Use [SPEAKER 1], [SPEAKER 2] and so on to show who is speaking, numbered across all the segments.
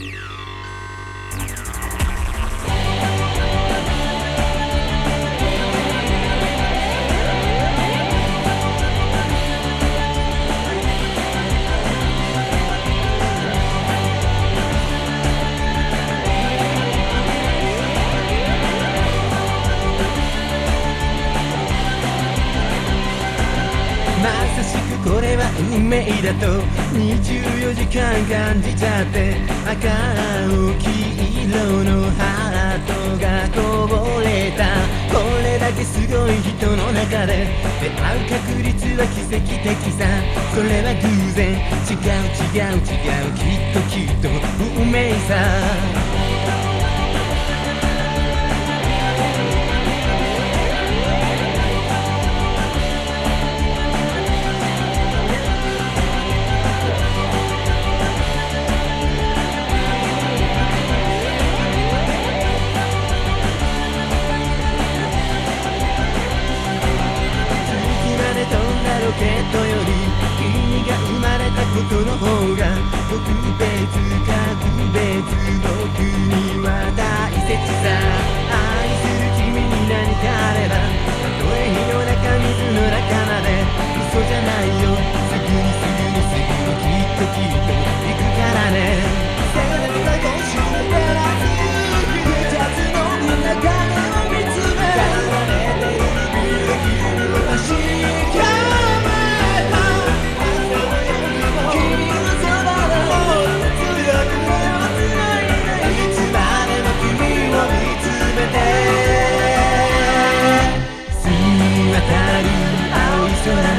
[SPEAKER 1] Yeah. さしくこれは運命だと。24時間感じちゃって赤青黄色のハートがこぼれた。これだけすごい人の中で出会う確率は奇跡的さ。それは偶然。違う違う違う。きっときっと運命さ。切さ愛する君に何かあればたとえ火の中水の中まで。嘘じゃないよ。すぐにすぐにすぐにきっときっと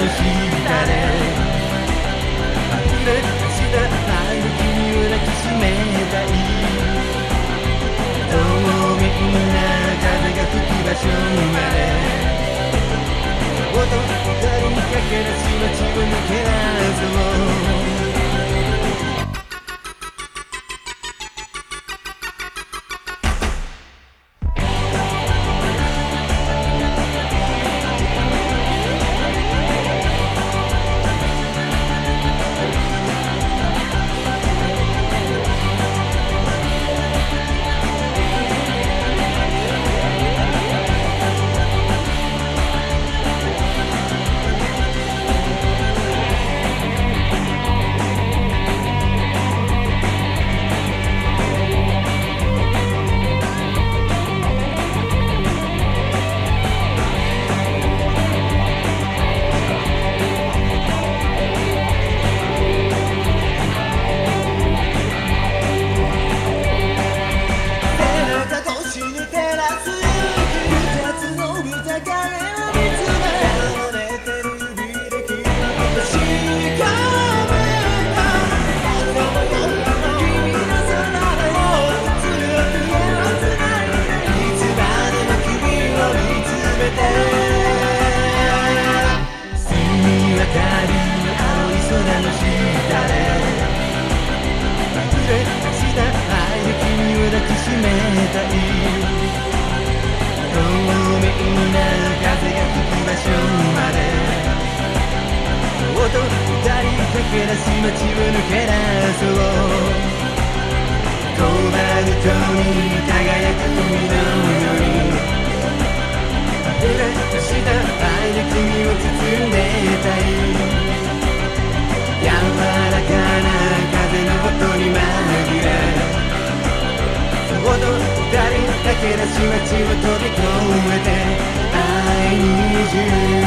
[SPEAKER 1] い空の下で溢れした愛の君を抱きしめたい透明な風が吹く場所まで音二人にかけらし街を抜けらずも駆け出し街を抜け出そうコバルトに輝く海のように溢れ出した愛で君を包んでたい柔らかな風の音に紛れそほど二人だけ出し街を飛び越えて I need you